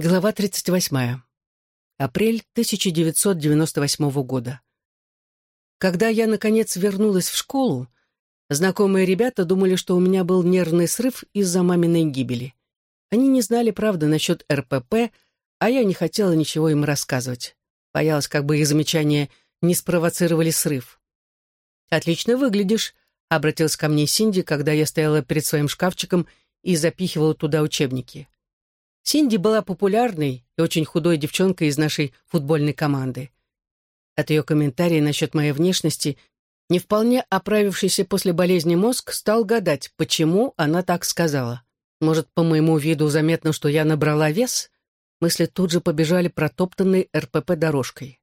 Глава 38. Апрель 1998 года. Когда я, наконец, вернулась в школу, знакомые ребята думали, что у меня был нервный срыв из-за маминой гибели. Они не знали правды насчет РПП, а я не хотела ничего им рассказывать. Боялась, как бы их замечания не спровоцировали срыв. «Отлично выглядишь», — обратилась ко мне Синди, когда я стояла перед своим шкафчиком и запихивала туда учебники. Синди была популярной и очень худой девчонкой из нашей футбольной команды. От ее комментария насчет моей внешности не вполне оправившийся после болезни мозг стал гадать, почему она так сказала. Может, по моему виду заметно, что я набрала вес? Мысли тут же побежали протоптанной РПП-дорожкой.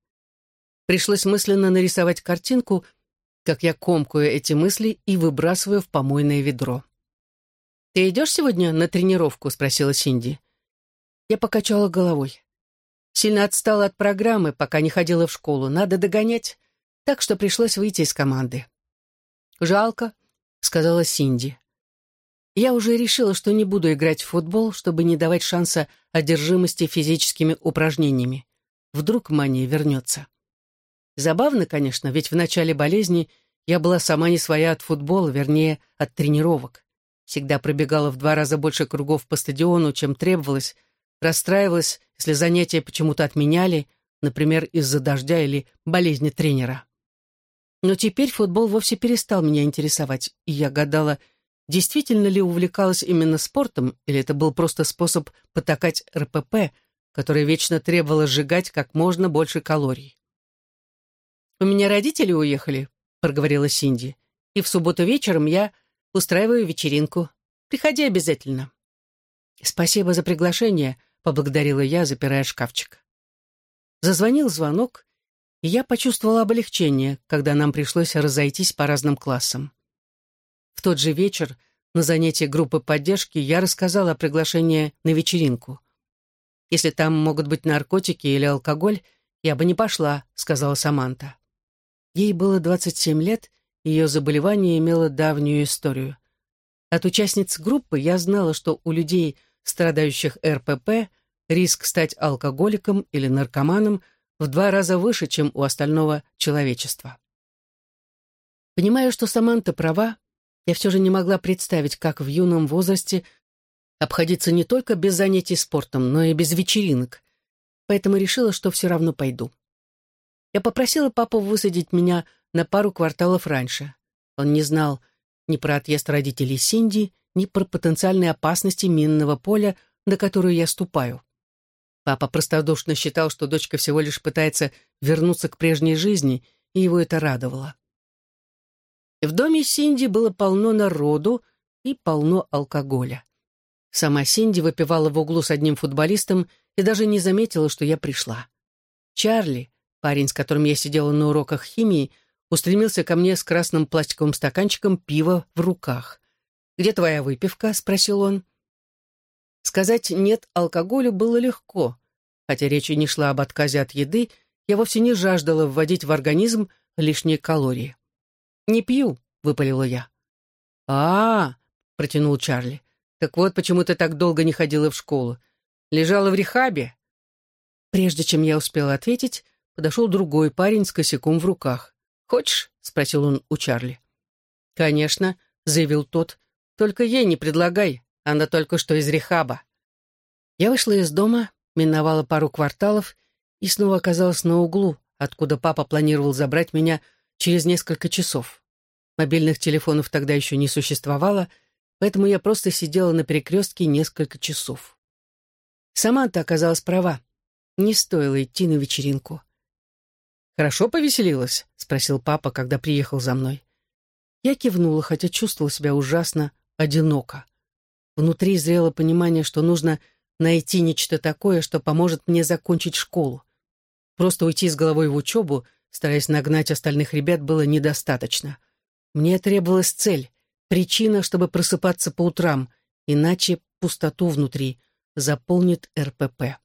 Пришлось мысленно нарисовать картинку, как я комкую эти мысли и выбрасываю в помойное ведро. «Ты идешь сегодня на тренировку?» — спросила Синди. Я покачала головой. Сильно отстала от программы, пока не ходила в школу. Надо догонять. Так что пришлось выйти из команды. «Жалко», — сказала Синди. Я уже решила, что не буду играть в футбол, чтобы не давать шанса одержимости физическими упражнениями. Вдруг мания вернется. Забавно, конечно, ведь в начале болезни я была сама не своя от футбола, вернее, от тренировок. Всегда пробегала в два раза больше кругов по стадиону, чем требовалось, расстраивалась, если занятия почему-то отменяли, например, из-за дождя или болезни тренера. Но теперь футбол вовсе перестал меня интересовать, и я гадала, действительно ли увлекалась именно спортом, или это был просто способ потакать РПП, которое вечно требовало сжигать как можно больше калорий. «У меня родители уехали», — проговорила Синди, «и в субботу вечером я устраиваю вечеринку. Приходи обязательно». «Спасибо за приглашение», — поблагодарила я, запирая шкафчик. Зазвонил звонок, и я почувствовала облегчение, когда нам пришлось разойтись по разным классам. В тот же вечер на занятии группы поддержки я рассказала о приглашении на вечеринку. «Если там могут быть наркотики или алкоголь, я бы не пошла», — сказала Саманта. Ей было 27 лет, ее заболевание имело давнюю историю. От участниц группы я знала, что у людей страдающих РПП, риск стать алкоголиком или наркоманом в два раза выше, чем у остального человечества. Понимая, что Саманта права, я все же не могла представить, как в юном возрасте обходиться не только без занятий спортом, но и без вечеринок, поэтому решила, что все равно пойду. Я попросила папу высадить меня на пару кварталов раньше. Он не знал ни про отъезд родителей Синди, ни про потенциальные опасности минного поля, на которую я ступаю. Папа простодушно считал, что дочка всего лишь пытается вернуться к прежней жизни, и его это радовало. В доме Синди было полно народу и полно алкоголя. Сама Синди выпивала в углу с одним футболистом и даже не заметила, что я пришла. Чарли, парень, с которым я сидела на уроках химии, устремился ко мне с красным пластиковым стаканчиком пива в руках. «Где твоя выпивка?» — спросил он. Сказать «нет» алкоголю было легко. Хотя речь и не шла об отказе от еды, я вовсе не жаждала вводить в организм лишние калории. «Не пью», — выпалила я. а, -а, -а протянул Чарли. «Так вот, почему ты так долго не ходила в школу. Лежала в рехабе?» Прежде чем я успела ответить, подошел другой парень с косяком в руках. «Хочешь?» — спросил он у Чарли. «Конечно», — заявил тот, только ей не предлагай, она только что из рехаба. Я вышла из дома, миновала пару кварталов и снова оказалась на углу, откуда папа планировал забрать меня через несколько часов. Мобильных телефонов тогда еще не существовало, поэтому я просто сидела на перекрестке несколько часов. Сама-то оказалась права. Не стоило идти на вечеринку. «Хорошо повеселилась?» — спросил папа, когда приехал за мной. Я кивнула, хотя чувствовала себя ужасно одиноко. Внутри зрело понимание, что нужно найти нечто такое, что поможет мне закончить школу. Просто уйти с головой в учебу, стараясь нагнать остальных ребят, было недостаточно. Мне требовалась цель, причина, чтобы просыпаться по утрам, иначе пустоту внутри заполнит РПП.